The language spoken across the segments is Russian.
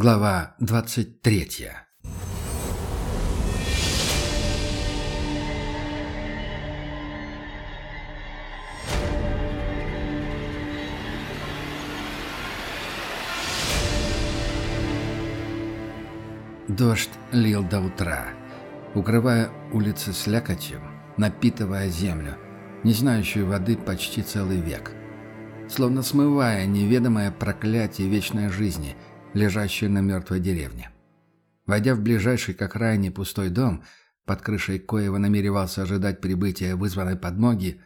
Глава 23 Дождь лил до утра, укрывая улицы слякотью, напитывая землю, не знающую воды почти целый век, словно смывая неведомое проклятие вечной жизни – лежащую на мертвой деревне. Войдя в ближайший к окраине пустой дом, под крышей коего намеревался ожидать прибытия вызванной подмоги,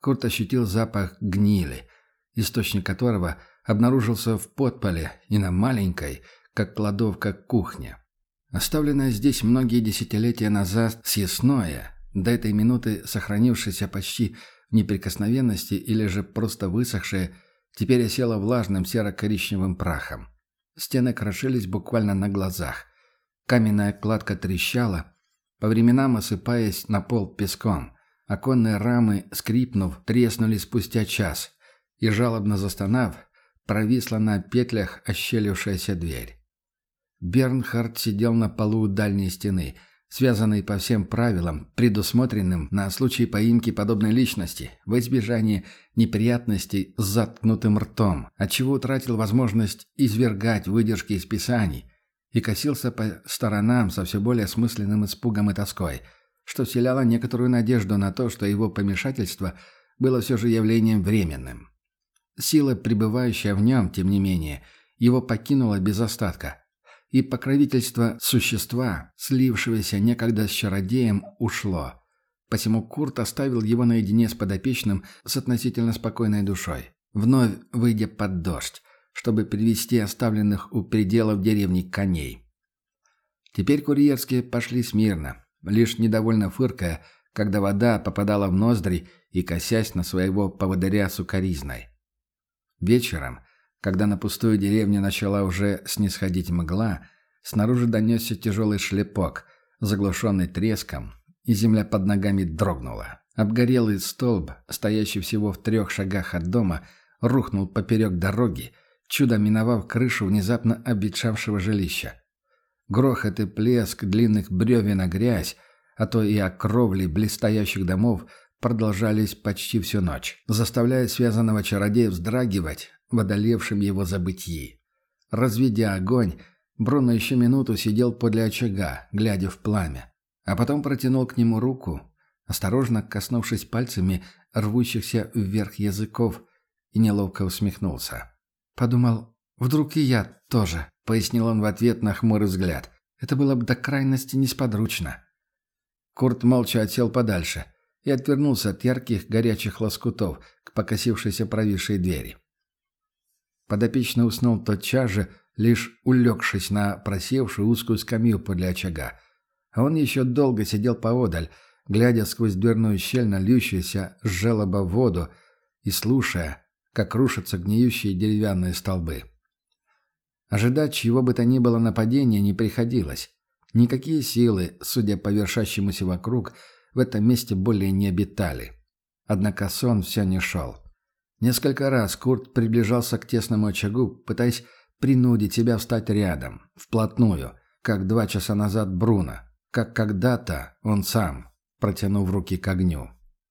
Курт ощутил запах гнили, источник которого обнаружился в подполе и на маленькой, как кладовка, кухне. Оставленное здесь многие десятилетия назад съестное, до этой минуты сохранившееся почти в неприкосновенности или же просто высохшее, теперь осело влажным серо-коричневым прахом. Стены крошились буквально на глазах. Каменная кладка трещала, по временам осыпаясь на пол песком. Оконные рамы, скрипнув, треснули спустя час, и, жалобно застонав, провисла на петлях ощелившаяся дверь. Бернхард сидел на полу у дальней стены, связанный по всем правилам, предусмотренным на случай поимки подобной личности, в избежание неприятностей с заткнутым ртом, отчего утратил возможность извергать выдержки из писаний и косился по сторонам со все более смысленным испугом и тоской, что вселяло некоторую надежду на то, что его помешательство было все же явлением временным. Сила, пребывающая в нем, тем не менее, его покинула без остатка – и покровительство существа, слившегося некогда с чародеем, ушло. Посему Курт оставил его наедине с подопечным с относительно спокойной душой, вновь выйдя под дождь, чтобы привести оставленных у пределов деревни коней. Теперь курьерские пошли смирно, лишь недовольно фыркая, когда вода попадала в ноздри и косясь на своего поводыря сукоризной. Вечером, когда на пустую деревню начала уже снисходить мгла, снаружи донесся тяжелый шлепок, заглушенный треском, и земля под ногами дрогнула. Обгорелый столб, стоящий всего в трех шагах от дома, рухнул поперек дороги, чудом миновав крышу внезапно обветшавшего жилища. Грохот и плеск длинных бревен о грязь, а то и о кровли блестящих домов продолжались почти всю ночь, заставляя связанного чародея вздрагивать, в одолевшем его забытии. Разведя огонь, Бруно еще минуту сидел подле очага, глядя в пламя, а потом протянул к нему руку, осторожно коснувшись пальцами рвущихся вверх языков, и неловко усмехнулся. Подумал, вдруг и я тоже, пояснил он в ответ на хмурый взгляд. Это было бы до крайности несподручно. Курт молча отсел подальше и отвернулся от ярких горячих лоскутов к покосившейся провисшей двери. Подопечный уснул тотчас же, лишь улегшись на просевшую узкую скамью подле очага. А он еще долго сидел поодаль, глядя сквозь дверную щель на льющуюся с желоба воду и слушая, как рушатся гниющие деревянные столбы. Ожидать чего бы то ни было нападения не приходилось. Никакие силы, судя по вершащемуся вокруг, в этом месте более не обитали. Однако сон все не шел. Несколько раз Курт приближался к тесному очагу, пытаясь принудить себя встать рядом, вплотную, как два часа назад Бруно, как когда-то он сам, протянув руки к огню.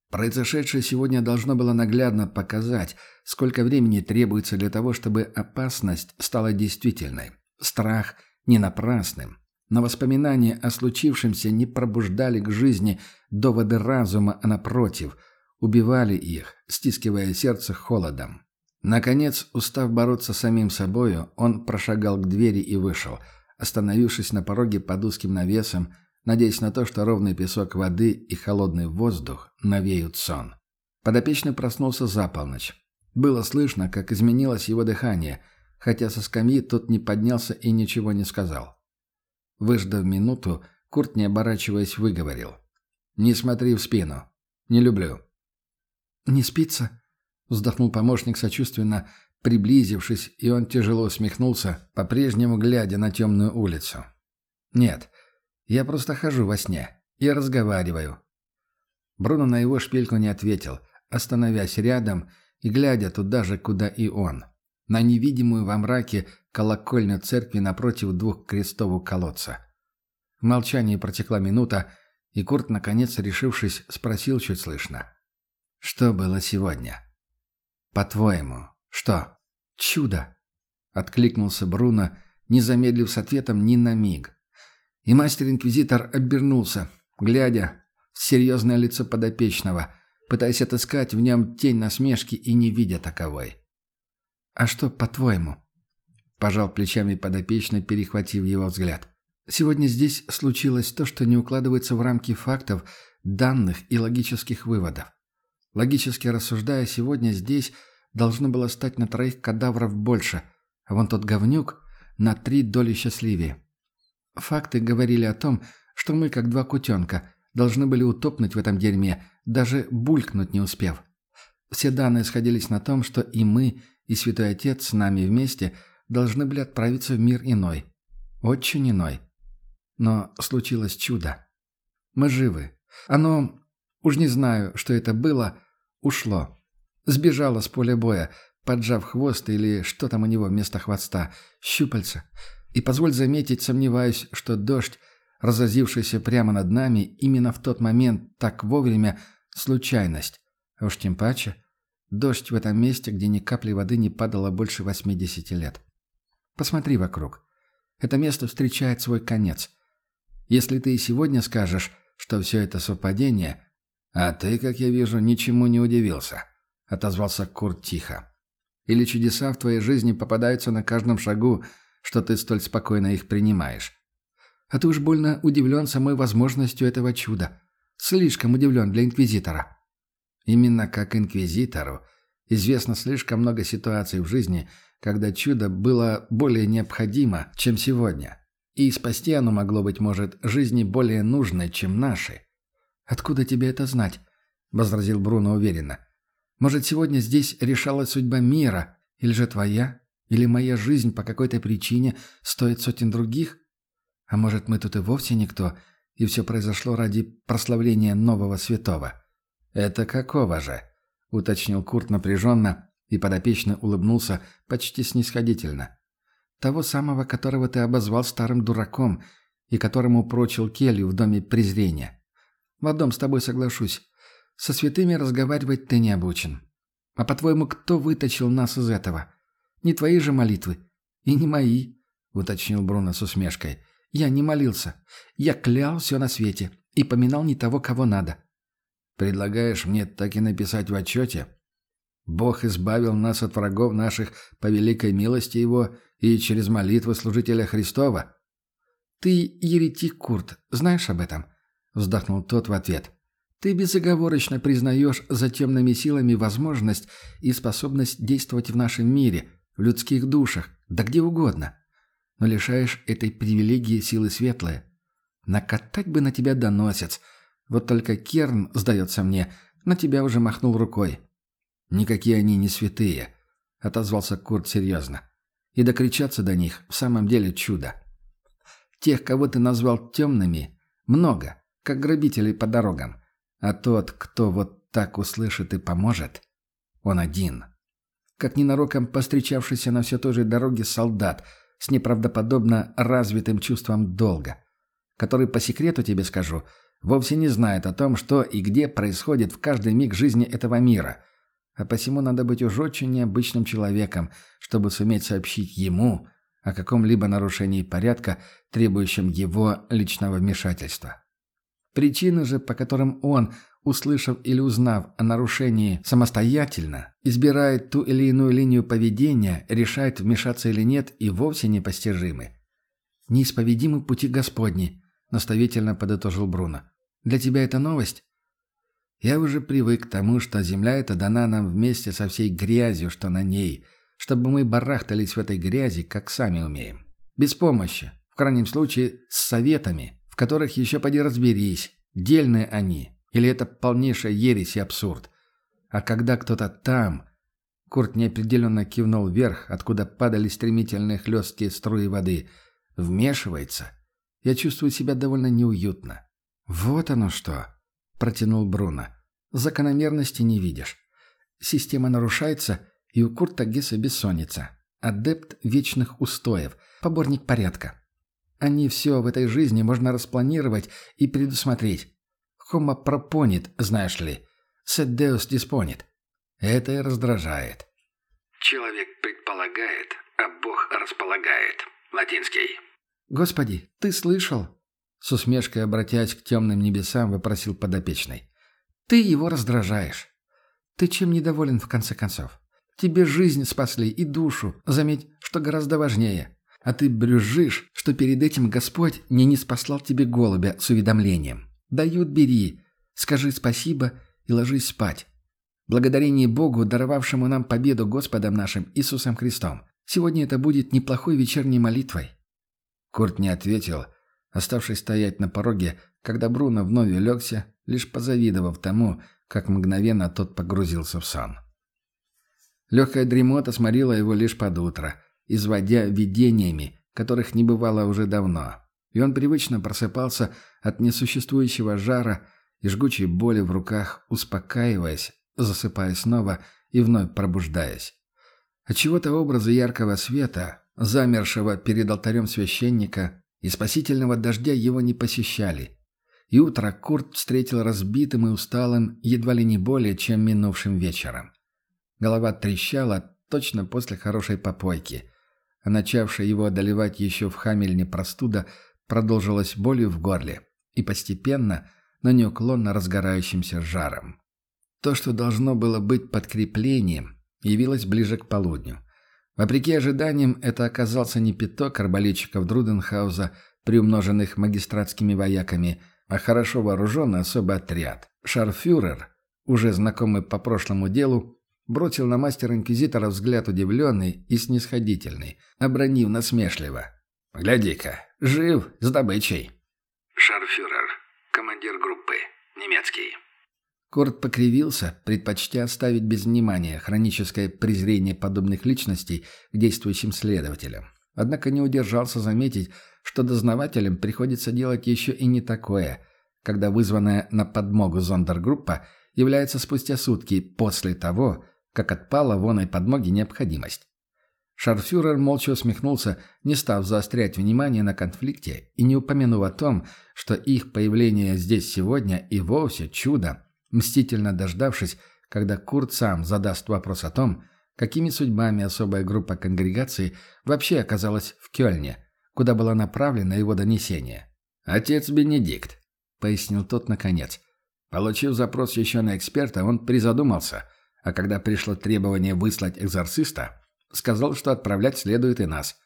Произошедшее сегодня должно было наглядно показать, сколько времени требуется для того, чтобы опасность стала действительной, страх не напрасным. Но воспоминания о случившемся не пробуждали к жизни доводы разума, а напротив – убивали их, стискивая сердце холодом. Наконец, устав бороться с самим собою, он прошагал к двери и вышел, остановившись на пороге под узким навесом, надеясь на то, что ровный песок воды и холодный воздух навеют сон. Подопечный проснулся за полночь. Было слышно, как изменилось его дыхание, хотя со скамьи тот не поднялся и ничего не сказал. Выждав минуту, Курт, не оборачиваясь, выговорил. «Не смотри в спину. Не люблю. «Не спится?» — вздохнул помощник сочувственно, приблизившись, и он тяжело усмехнулся, по-прежнему глядя на темную улицу. «Нет, я просто хожу во сне и разговариваю». Бруно на его шпильку не ответил, остановясь рядом и глядя туда же, куда и он. на невидимую во мраке колокольню церкви напротив двух крестов колодца. В молчании протекла минута, и Курт, наконец решившись, спросил чуть слышно. «Что было сегодня?» «По-твоему, что?» «Чудо!» — откликнулся Бруно, не замедлив с ответом ни на миг. И мастер-инквизитор обернулся, глядя в серьезное лицо подопечного, пытаясь отыскать в нем тень насмешки и не видя таковой. «А что, по-твоему?» — пожал плечами подопечный, перехватив его взгляд. «Сегодня здесь случилось то, что не укладывается в рамки фактов, данных и логических выводов. Логически рассуждая, сегодня здесь должно было стать на троих кадавров больше, а вон тот говнюк на три доли счастливее. Факты говорили о том, что мы, как два кутенка, должны были утопнуть в этом дерьме, даже булькнуть не успев. Все данные сходились на том, что и мы, и Святой Отец с нами вместе должны были отправиться в мир иной. Очень иной. Но случилось чудо. Мы живы. Оно, уж не знаю, что это было, ушло. Сбежало с поля боя, поджав хвост или что там у него вместо хвоста, щупальца. И позволь заметить, сомневаюсь, что дождь, разозившийся прямо над нами, именно в тот момент, так вовремя, случайность. А уж тем паче, дождь в этом месте, где ни капли воды не падало больше 80 лет. Посмотри вокруг. Это место встречает свой конец. Если ты и сегодня скажешь, что все это совпадение, а ты, как я вижу, ничему не удивился, — отозвался Курт тихо. Или чудеса в твоей жизни попадаются на каждом шагу, что ты столь спокойно их принимаешь. А ты уж больно удивлен самой возможностью этого чуда. Слишком удивлен для инквизитора. Именно как инквизитору известно слишком много ситуаций в жизни, когда чудо было более необходимо, чем сегодня. И спасти оно могло, быть может, жизни более нужной, чем наши. «Откуда тебе это знать?» — возразил Бруно уверенно. Может, сегодня здесь решалась судьба мира, или же твоя, или моя жизнь по какой-то причине стоит сотен других? А может, мы тут и вовсе никто, и все произошло ради прославления нового святого? Это какого же? уточнил Курт напряженно, и подопечно улыбнулся почти снисходительно. Того самого, которого ты обозвал старым дураком и которому прочил келью в доме презрения. В одном с тобой соглашусь. Со святыми разговаривать ты не обучен. А по-твоему, кто вытащил нас из этого? Не твои же молитвы. И не мои, уточнил Бруно с усмешкой. Я не молился. Я клял все на свете и поминал не того, кого надо. Предлагаешь мне так и написать в отчете? Бог избавил нас от врагов наших по великой милости Его и через молитвы служителя Христова. «Ты еретик, Курт, знаешь об этом?» — вздохнул тот в ответ. Ты безоговорочно признаешь за темными силами возможность и способность действовать в нашем мире, в людских душах, да где угодно. Но лишаешь этой привилегии силы светлые. Накатать бы на тебя доносец. Вот только Керн, сдается мне, на тебя уже махнул рукой. «Никакие они не святые», — отозвался Курт серьезно. «И докричаться до них в самом деле чудо. Тех, кого ты назвал темными, много, как грабителей по дорогам. А тот, кто вот так услышит и поможет, он один. Как ненароком постречавшийся на все той же дороге солдат с неправдоподобно развитым чувством долга, который, по секрету тебе скажу, вовсе не знает о том, что и где происходит в каждый миг жизни этого мира. А посему надо быть уж очень необычным человеком, чтобы суметь сообщить ему о каком-либо нарушении порядка, требующем его личного вмешательства. Причины же, по которым он, услышав или узнав о нарушении самостоятельно, избирает ту или иную линию поведения, решает вмешаться или нет, и вовсе непостижимы. «Неисповедимы пути Господни», — наставительно подытожил Бруно. «Для тебя это новость?» «Я уже привык к тому, что земля эта дана нам вместе со всей грязью, что на ней, чтобы мы барахтались в этой грязи, как сами умеем. Без помощи, в крайнем случае, с советами, в которых еще поди разберись, дельные они, или это полнейшая ересь и абсурд. А когда кто-то там... Курт неопределенно кивнул вверх, откуда падали стремительные хлесткие струи воды. Вмешивается. Я чувствую себя довольно неуютно. «Вот оно что!» — протянул Бруно. «Закономерности не видишь. Система нарушается, и у Курта Гесса бессонница. адепт вечных устоев, поборник порядка. Они все в этой жизни можно распланировать и предусмотреть. Homo пропонит, знаешь ли. Deus disponit. Это и раздражает. Человек предполагает, а Бог располагает. Латинский. «Господи, ты слышал?» С усмешкой обратясь к темным небесам, вопросил подопечный. «Ты его раздражаешь. Ты чем недоволен, в конце концов? Тебе жизнь спасли и душу, заметь, что гораздо важнее. А ты брюзжишь, что перед этим Господь не не спаслал тебе голубя с уведомлением. Дают – бери. Скажи спасибо и ложись спать. Благодарение Богу, даровавшему нам победу Господом нашим Иисусом Христом. Сегодня это будет неплохой вечерней молитвой». Курт не ответил, оставшись стоять на пороге, когда Бруно вновь улегся, лишь позавидовав тому, как мгновенно тот погрузился в сон. Легкая дремота сморила его лишь под утро, изводя видениями, которых не бывало уже давно, и он привычно просыпался от несуществующего жара и жгучей боли в руках, успокаиваясь, засыпая снова и вновь пробуждаясь. Отчего-то образы яркого света, замершего перед алтарем священника, и спасительного дождя его не посещали. И утро Курт встретил разбитым и усталым едва ли не более, чем минувшим вечером. Голова трещала точно после хорошей попойки, а начавшая его одолевать еще в Хамельне простуда продолжилась болью в горле и постепенно, но неуклонно разгорающимся жаром. То, что должно было быть подкреплением, явилось ближе к полудню. Вопреки ожиданиям, это оказался не пяток арбалетчиков Друденхауза, приумноженных магистратскими вояками, а хорошо вооруженный особый отряд. Шарфюрер, уже знакомый по прошлому делу, бросил на мастера-инквизитора взгляд удивленный и снисходительный, обронив насмешливо. «Гляди-ка, жив, с добычей!» Шарфюрер, командир группы, немецкий. Корт покривился, предпочтя оставить без внимания хроническое презрение подобных личностей к действующим следователям. Однако не удержался заметить, что дознавателям приходится делать еще и не такое, когда вызванная на подмогу зондергруппа является спустя сутки после того, как отпала воной подмоги необходимость. Шарфюрер молча усмехнулся, не став заострять внимание на конфликте и не упомянув о том, что их появление здесь сегодня и вовсе чудо, мстительно дождавшись, когда Курт сам задаст вопрос о том, какими судьбами особая группа конгрегации вообще оказалась в Кёльне, куда было направлено его донесение. «Отец Бенедикт», — пояснил тот наконец. Получив запрос еще на эксперта, он призадумался, а когда пришло требование выслать экзорциста, сказал, что отправлять следует и нас.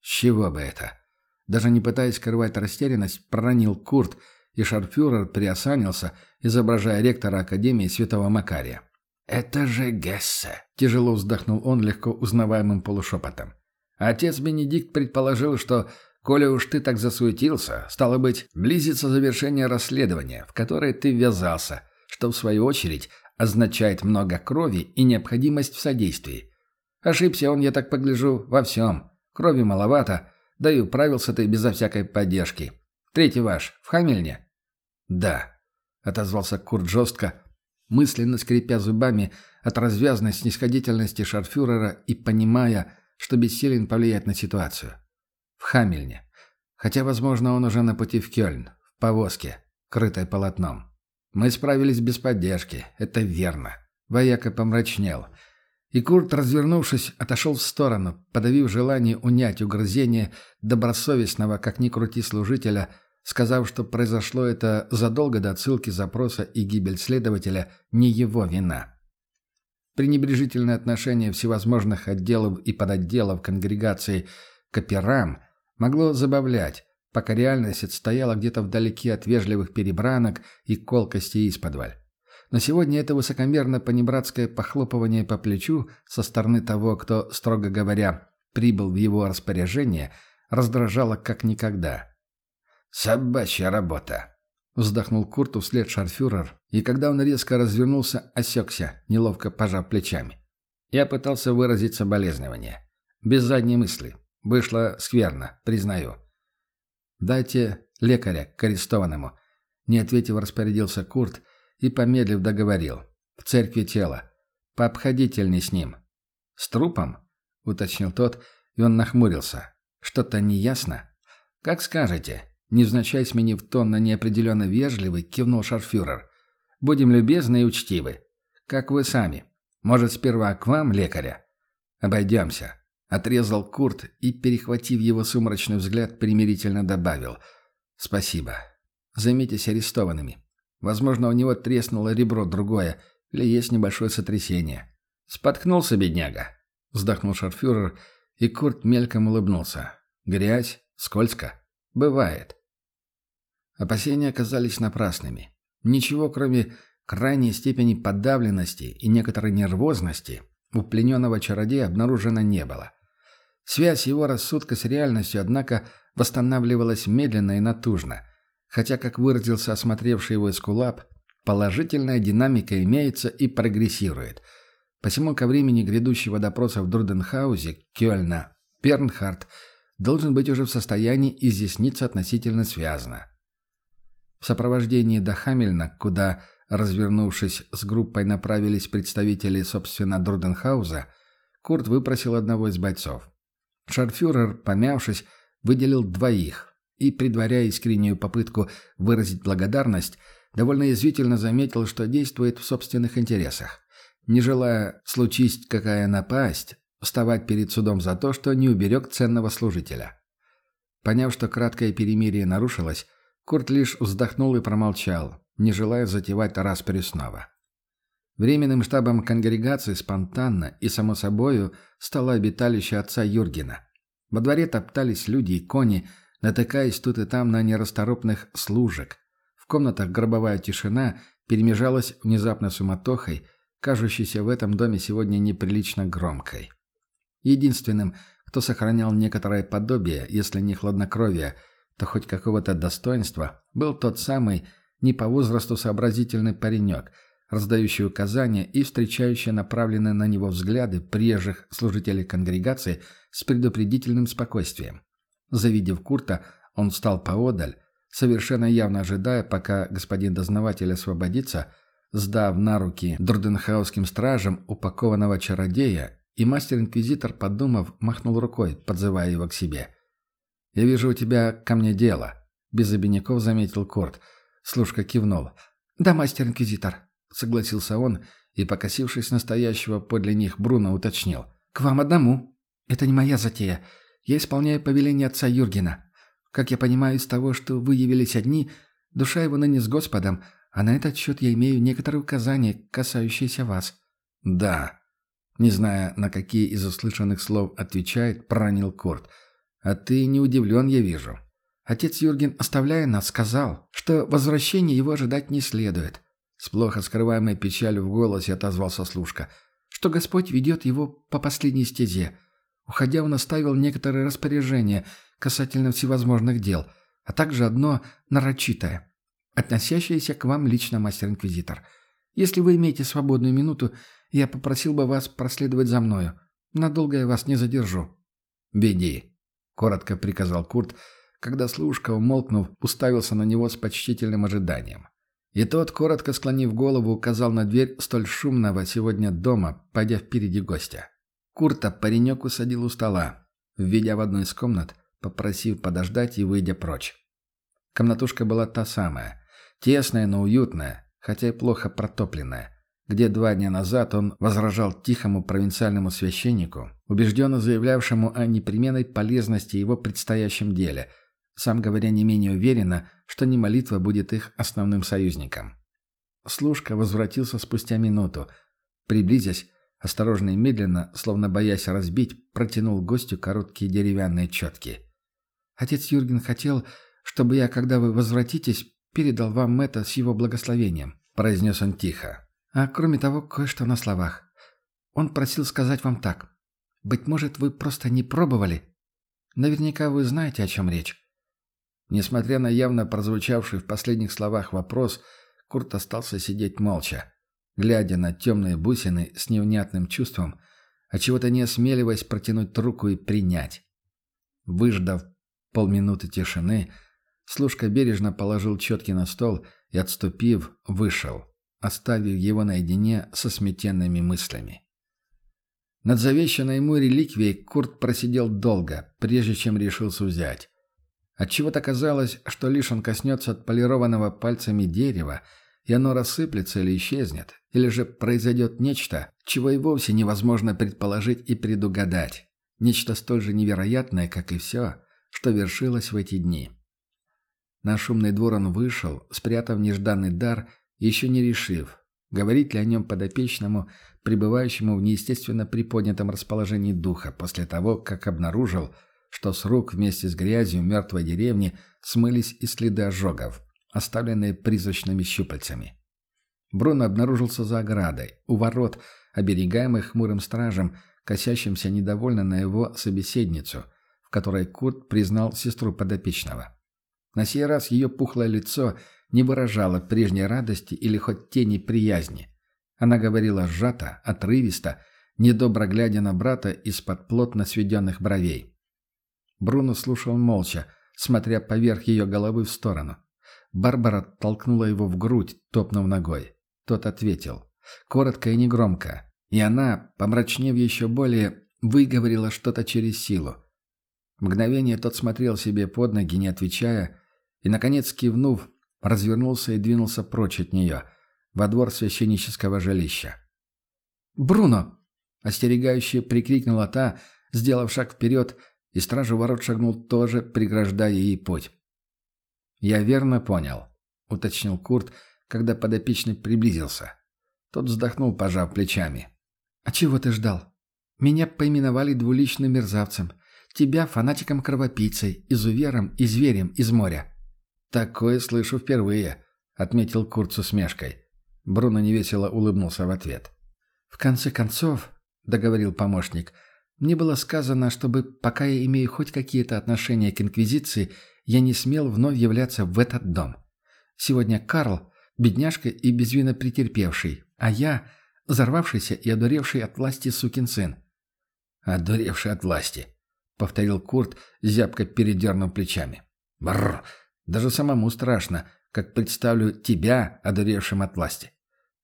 С чего бы это? Даже не пытаясь скрывать растерянность, проронил Курт — и шарфюрер приосанился, изображая ректора Академии Святого Макария. «Это же Гессе!» – тяжело вздохнул он легко узнаваемым полушепотом. Отец Бенедикт предположил, что, коли уж ты так засуетился, стало быть, близится завершение расследования, в которое ты ввязался, что, в свою очередь, означает много крови и необходимость в содействии. Ошибся он, я так погляжу, во всем. Крови маловато, да и управился ты безо всякой поддержки. Третий ваш, в Хамельне?» «Да», — отозвался Курт жестко, мысленно скрипя зубами от развязной снисходительности шарфюрера и понимая, что бессилен повлиять на ситуацию. «В Хамельне. Хотя, возможно, он уже на пути в Кёльн, в повозке, крытой полотном. Мы справились без поддержки, это верно». Вояка помрачнел. И Курт, развернувшись, отошел в сторону, подавив желание унять угрызение добросовестного, как ни крути, служителя — сказав, что произошло это задолго до отсылки запроса и гибель следователя не его вина. Пренебрежительное отношение всевозможных отделов и подотделов конгрегации к операм могло забавлять, пока реальность отстояла где-то вдалеке от вежливых перебранок и колкости исподволь. Но сегодня это высокомерно-понебратское похлопывание по плечу со стороны того, кто, строго говоря, прибыл в его распоряжение, раздражало как никогда. «Собачья работа!» Вздохнул Курту вслед шарфюрер, и когда он резко развернулся, осекся, неловко пожав плечами. Я пытался выразить соболезнование. Без задней мысли. Вышло скверно, признаю. «Дайте лекаря к арестованному», — не ответив, распорядился Курт и, помедлив, договорил. «В церкви тело. Пообходительней с ним». «С трупом?» — уточнил тот, и он нахмурился. «Что-то неясно?» «Как скажете», — невзначай сменив тон на неопределенно вежливый, кивнул шарфюрер. «Будем любезны и учтивы. Как вы сами. Может, сперва к вам, лекаря?» «Обойдемся», — отрезал Курт и, перехватив его сумрачный взгляд, примирительно добавил. «Спасибо. Займитесь арестованными. Возможно, у него треснуло ребро другое, или есть небольшое сотрясение». «Споткнулся, бедняга», — вздохнул шарфюрер, и Курт мельком улыбнулся. «Грязь? Скользко? Бывает». Опасения оказались напрасными. Ничего, кроме крайней степени подавленности и некоторой нервозности, у плененного чародея обнаружено не было. Связь его рассудка с реальностью, однако, восстанавливалась медленно и натужно, хотя, как выразился осмотревший его эскулап, положительная динамика имеется и прогрессирует. Посему ко времени грядущего допроса в Друденхаузе, Кёльна, Пернхард должен быть уже в состоянии изъясниться относительно связно. В сопровождении до Хамельна, куда Развернувшись с группой, направились представители, собственно, Друденхауза, Курт выпросил одного из бойцов. Шарфюрер, помявшись, выделил двоих и, предваряя искреннюю попытку выразить благодарность, довольно язвительно заметил, что действует в собственных интересах. Не желая, случись какая напасть, вставать перед судом за то, что не уберег ценного служителя. Поняв, что краткое перемирие нарушилось, Курт лишь вздохнул и промолчал, не желая затевать распри снова. Временным штабом конгрегации спонтанно и, само собою, стало обиталище отца Юргена. Во дворе топтались люди и кони, натыкаясь тут и там на нерасторопных служек. В комнатах гробовая тишина перемежалась внезапно суматохой, кажущейся в этом доме сегодня неприлично громкой. Единственным, кто сохранял некоторое подобие, если не хладнокровие, то хоть какого-то достоинства, был тот самый, не по возрасту сообразительный паренек, раздающий указания и встречающий направленные на него взгляды приезжих служителей конгрегации с предупредительным спокойствием. Завидев Курта, он встал поодаль, совершенно явно ожидая, пока господин дознаватель освободится, сдав на руки Дурденхаусским стражам упакованного чародея, и мастер-инквизитор, подумав, махнул рукой, подзывая его к себе. «Я вижу, у тебя ко мне дело», — без обиняков заметил Курт — Слушка кивнул. «Да, мастер-инквизитор», — согласился он и, покосившись настоящего подле них, Бруно уточнил. «К вам одному. Это не моя затея. Я исполняю повеление отца Юргена. Как я понимаю из того, что вы явились одни, душа его ныне с Господом, а на этот счет я имею некоторые указания, касающиеся вас». «Да». Не зная, на какие из услышанных слов отвечает, проронил Курт. «А ты не удивлен, я вижу. Отец Юрген, оставляя нас, сказал, что возвращение его ожидать не следует. С плохо скрываемой печалью в голосе отозвался служка, что Господь ведет его по последней стезе. Уходя, он оставил некоторые распоряжения касательно всевозможных дел, а также одно нарочитое, относящееся к вам лично, мастер-инквизитор. Если вы имеете свободную минуту, я попросил бы вас проследовать за мною. Надолго я вас не задержу». «Беди», — коротко приказал Курт, — когда служка, умолкнув, уставился на него с почтительным ожиданием. И тот, коротко склонив голову, указал на дверь столь шумного сегодня дома, пойдя впереди гостя. Курта паренек усадил у стола, введя в одну из комнат, попросив подождать и выйдя прочь. Комнатушка была та самая, тесная, но уютная, хотя и плохо протопленная, где два дня назад он возражал тихому провинциальному священнику, убежденно заявлявшему о непременной полезности его предстоящем деле – сам говоря не менее уверенно, что не молитва будет их основным союзником. Служка возвратился спустя минуту. Приблизясь, осторожно и медленно, словно боясь разбить, протянул гостю короткие деревянные четки. «Отец Юрген хотел, чтобы я, когда вы возвратитесь, передал вам это с его благословением», — произнес он тихо. «А кроме того, кое-что на словах. Он просил сказать вам так. Быть может, вы просто не пробовали? Наверняка вы знаете, о чем речь. Несмотря на явно прозвучавший в последних словах вопрос, Курт остался сидеть молча, глядя на темные бусины с невнятным чувством, а чего-то не осмеливаясь протянуть руку и принять. Выждав полминуты тишины, служка бережно положил четки на стол и, отступив, вышел, оставив его наедине со сметенными мыслями. Над завещанной ему реликвией Курт просидел долго, прежде чем решился взять. Отчего-то казалось, что лишь он коснется отполированного пальцами дерева, и оно рассыплется или исчезнет, или же произойдет нечто, чего и вовсе невозможно предположить и предугадать. Нечто столь же невероятное, как и все, что вершилось в эти дни. На шумный двор он вышел, спрятав нежданный дар, еще не решив, говорить ли о нем подопечному, пребывающему в неестественно приподнятом расположении духа после того, как обнаружил, что с рук вместе с грязью мертвой деревни смылись и следы ожогов, оставленные призрачными щупальцами. Бруно обнаружился за оградой, у ворот, оберегаемых хмурым стражем, косящимся недовольно на его собеседницу, в которой Курт признал сестру подопечного. На сей раз ее пухлое лицо не выражало прежней радости или хоть тени приязни. Она говорила сжато, отрывисто, недобро глядя на брата из-под плотно сведенных бровей. Бруно слушал молча, смотря поверх ее головы в сторону. Барбара толкнула его в грудь, топнув ногой. Тот ответил. Коротко и негромко. И она, помрачнев еще более, выговорила что-то через силу. Мгновение тот смотрел себе под ноги, не отвечая, и, наконец, кивнув, развернулся и двинулся прочь от нее, во двор священнического жилища. «Бруно!» — остерегающе прикрикнула та, сделав шаг вперед, и стражу ворот шагнул тоже, преграждая ей путь. «Я верно понял», — уточнил Курт, когда подопечный приблизился. Тот вздохнул, пожав плечами. «А чего ты ждал? Меня поименовали двуличным мерзавцем. Тебя фанатиком-кровопийцей, изувером и зверем из моря. «Такое слышу впервые», — отметил Курт с усмешкой. Бруно невесело улыбнулся в ответ. «В конце концов», — договорил помощник, — «мне было сказано, чтобы, пока я имею хоть какие-то отношения к Инквизиции, я не смел вновь являться в этот дом. Сегодня Карл — бедняжка и безвинно претерпевший, а я — взорвавшийся и одуревший от власти сукин сын». «Одуревший от власти», — повторил Курт, зябко передернув плечами. «Бррр! Даже самому страшно, как представлю тебя, одуревшим от власти.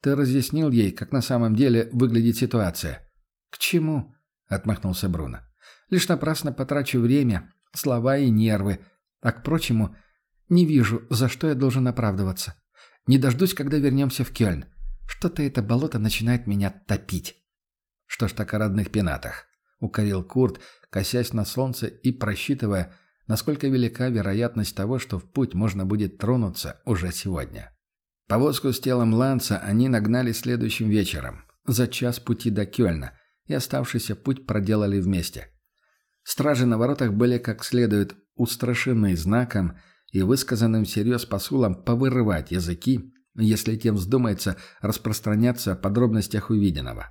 Ты разъяснил ей, как на самом деле выглядит ситуация. «К чему?» — отмахнулся Бруно. «Лишь напрасно потрачу время, слова и нервы. А к прочему, не вижу, за что я должен оправдываться. Не дождусь, когда вернемся в Кёльн. Что-то это болото начинает меня топить». «Что ж так о родных пенатах?» — укорил Курт, косясь на солнце и просчитывая, насколько велика вероятность того, что в путь можно будет тронуться уже сегодня. Повозку с телом Ланца они нагнали следующим вечером, за час пути до Кёльна, и оставшийся путь проделали вместе. Стражи на воротах были как следует устрашены знаком и высказанным всерьез посулом повырывать языки, если тем вздумается распространяться о подробностях увиденного.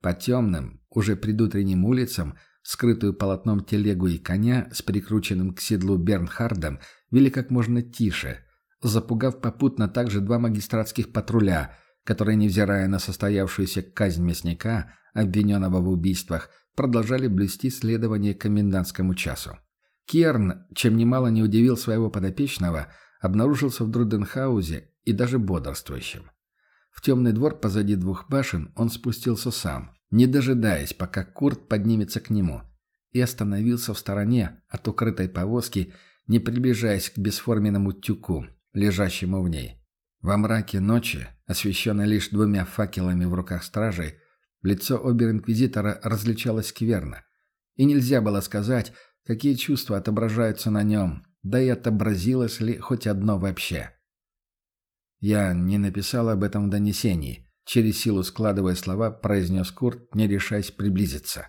По темным, уже предутренним улицам скрытую полотном телегу и коня с прикрученным к седлу Бернхардом вели как можно тише, запугав попутно также два магистратских патруля, которые, невзирая на состоявшуюся казнь мясника, обвиненного в убийствах, продолжали блюсти следование комендантскому часу. Керн, чем немало не удивил своего подопечного, обнаружился в Друденхаузе и даже бодрствующим. В темный двор позади двух башен он спустился сам, не дожидаясь, пока Курт поднимется к нему, и остановился в стороне от укрытой повозки, не приближаясь к бесформенному тюку, лежащему в ней. Во мраке ночи, освещенной лишь двумя факелами в руках стражей, лицо обер-инквизитора различалось скверно, и нельзя было сказать, какие чувства отображаются на нем, да и отобразилось ли хоть одно вообще. Я не написал об этом в донесении, Через силу складывая слова, произнес Курт, не решаясь приблизиться.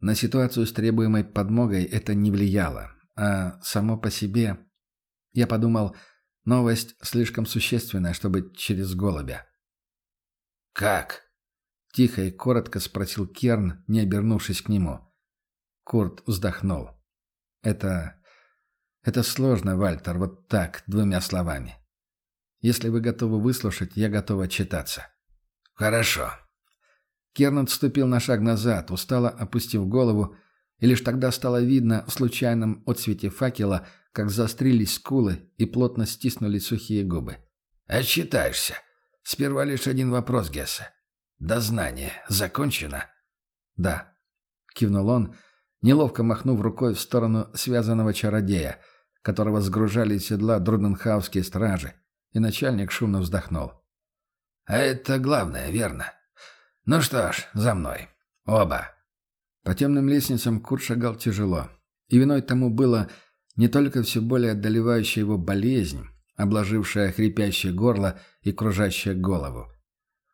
На ситуацию с требуемой подмогой это не влияло, а само по себе... Я подумал, новость слишком существенная, чтобы через голубя. «Как?» — тихо и коротко спросил Керн, не обернувшись к нему. Курт вздохнул. «Это... это сложно, Вальтер, вот так, двумя словами. Если вы готовы выслушать, я готов отчитаться». «Хорошо». Керн отступил на шаг назад, устало опустив голову, и лишь тогда стало видно в случайном отсвете факела, как заострились скулы и плотно стиснули сухие губы. «Отчитаешься. Сперва лишь один вопрос, Гессе. Дознание закончено?» «Да». — кивнул он, неловко махнув рукой в сторону связанного чародея, которого сгружали из седла друденхаусские стражи, и начальник шумно вздохнул. «А это главное, верно? Ну что ж, за мной. Оба». По темным лестницам Курт шагал тяжело, и виной тому было не только все более одолевающая его болезнь, обложившая хрипящее горло и кружащее голову.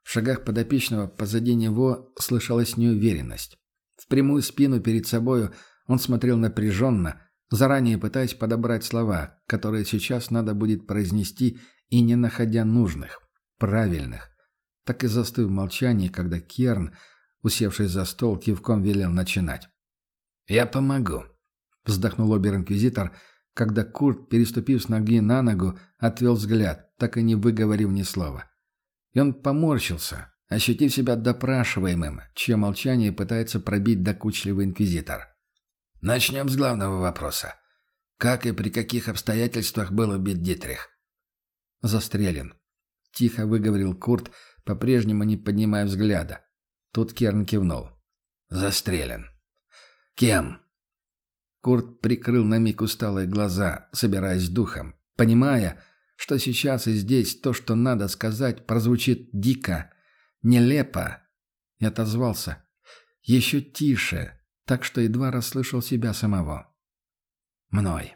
В шагах подопечного позади него слышалась неуверенность. В прямую спину перед собою он смотрел напряженно, заранее пытаясь подобрать слова, которые сейчас надо будет произнести и не находя нужных, правильных. Так и застыв в молчании, когда Керн, усевшись за стол, кивком велел начинать. «Я помогу», — вздохнул обер-инквизитор, когда Курт, переступив с ноги на ногу, отвел взгляд, так и не выговорив ни слова. И он поморщился, ощутив себя допрашиваемым, чье молчание пытается пробить докучливый инквизитор. «Начнем с главного вопроса. Как и при каких обстоятельствах был убит Дитрих?» «Застрелен», — тихо выговорил Курт, по-прежнему не поднимая взгляда. Тут Керн кивнул. «Застрелен. Кем?» Курт прикрыл на миг усталые глаза, собираясь духом, понимая, что сейчас и здесь то, что надо сказать, прозвучит дико, нелепо, и отозвался. Еще тише, так что едва расслышал себя самого. Мной.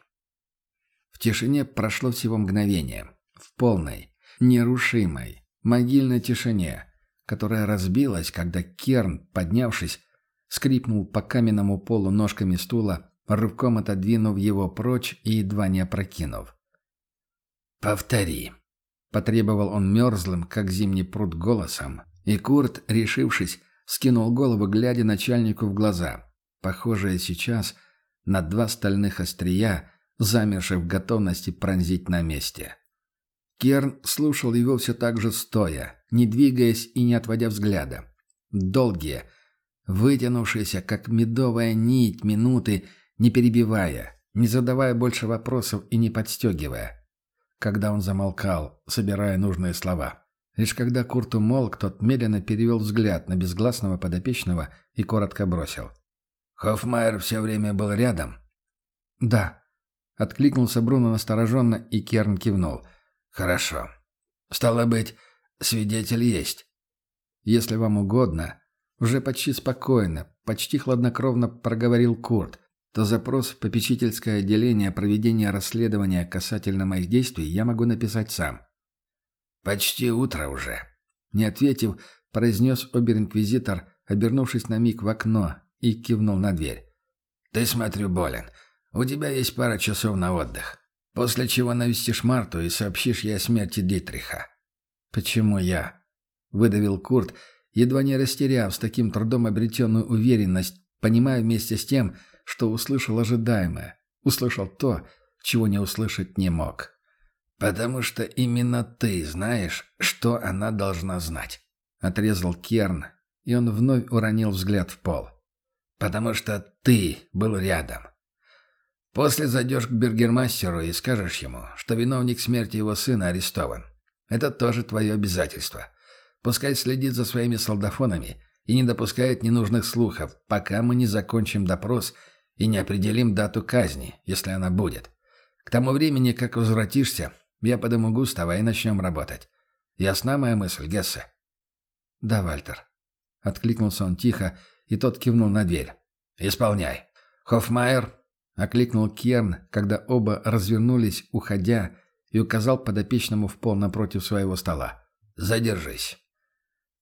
В тишине прошло всего мгновение. В полной, нерушимой, могильной тишине, которая разбилась, когда Керн, поднявшись, скрипнул по каменному полу ножками стула, рывком отодвинув его прочь и едва не опрокинув. «Повтори», — потребовал он мерзлым, как зимний пруд, голосом. И Курт, решившись, скинул голову, глядя начальнику в глаза. Похожие сейчас на два стальных острия, замерших в готовности пронзить на месте. Керн слушал его все так же стоя, не двигаясь и не отводя взгляда. Долгие, вытянувшиеся, как медовая нить, минуты — не перебивая, не задавая больше вопросов и не подстегивая. Когда он замолкал, собирая нужные слова. Лишь когда Курт умолк, тот медленно перевел взгляд на безгласного подопечного и коротко бросил. «Хоффмайер все время был рядом?» «Да», — откликнулся Бруно настороженно, и Керн кивнул. «Хорошо. Стало быть, свидетель есть». «Если вам угодно», — уже почти спокойно, почти хладнокровно проговорил Курт, то запрос в попечительское отделение проведения расследования касательно моих действий я могу написать сам. «Почти утро уже», — не ответив, произнес обер-инквизитор, обернувшись на миг в окно и кивнул на дверь. «Ты, смотрю, болен. У тебя есть пара часов на отдых. После чего навестишь Марту и сообщишь ей о смерти Дитриха». «Почему я?» — выдавил Курт, едва не растеряв с таким трудом обретенную уверенность, понимая вместе с тем, что услышал ожидаемое, услышал то, чего не услышать не мог. «Потому что именно ты знаешь, что она должна знать», — отрезал Керн, и он вновь уронил взгляд в пол. «Потому что ты был рядом. После зайдешь к бергермастеру и скажешь ему, что виновник смерти его сына арестован. Это тоже твое обязательство. Пускай следит за своими солдафонами и не допускает ненужных слухов, пока мы не закончим допрос и не определим дату казни, если она будет. К тому времени, как возвратишься, я подыму Густава и начнем работать. Ясна моя мысль, Гессе?» «Да, Вальтер». Откликнулся он тихо, и тот кивнул на дверь. «Исполняй. Хоффмайер?» — окликнул Керн, когда оба развернулись, уходя, и указал подопечному в пол напротив своего стола. «Задержись».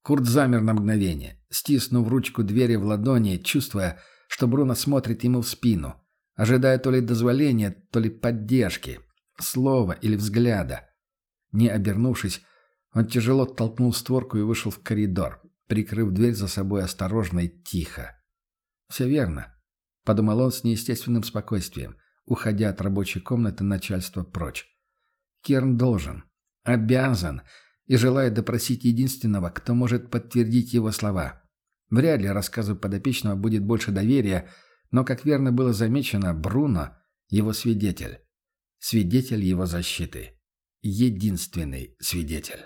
Курт замер на мгновение, стиснув ручку двери в ладони, чувствуя, что Бруно смотрит ему в спину, ожидая то ли дозволения, то ли поддержки, слова или взгляда. Не обернувшись, он тяжело толкнул створку и вышел в коридор, прикрыв дверь за собой осторожно и тихо. «Все верно», — подумал он с неестественным спокойствием, уходя от рабочей комнаты начальства прочь. Керн должен, обязан и желает допросить единственного, кто может подтвердить его слова. Вряд ли рассказу подопечного будет больше доверия, но, как верно было замечено, Бруно – его свидетель. Свидетель его защиты. Единственный свидетель.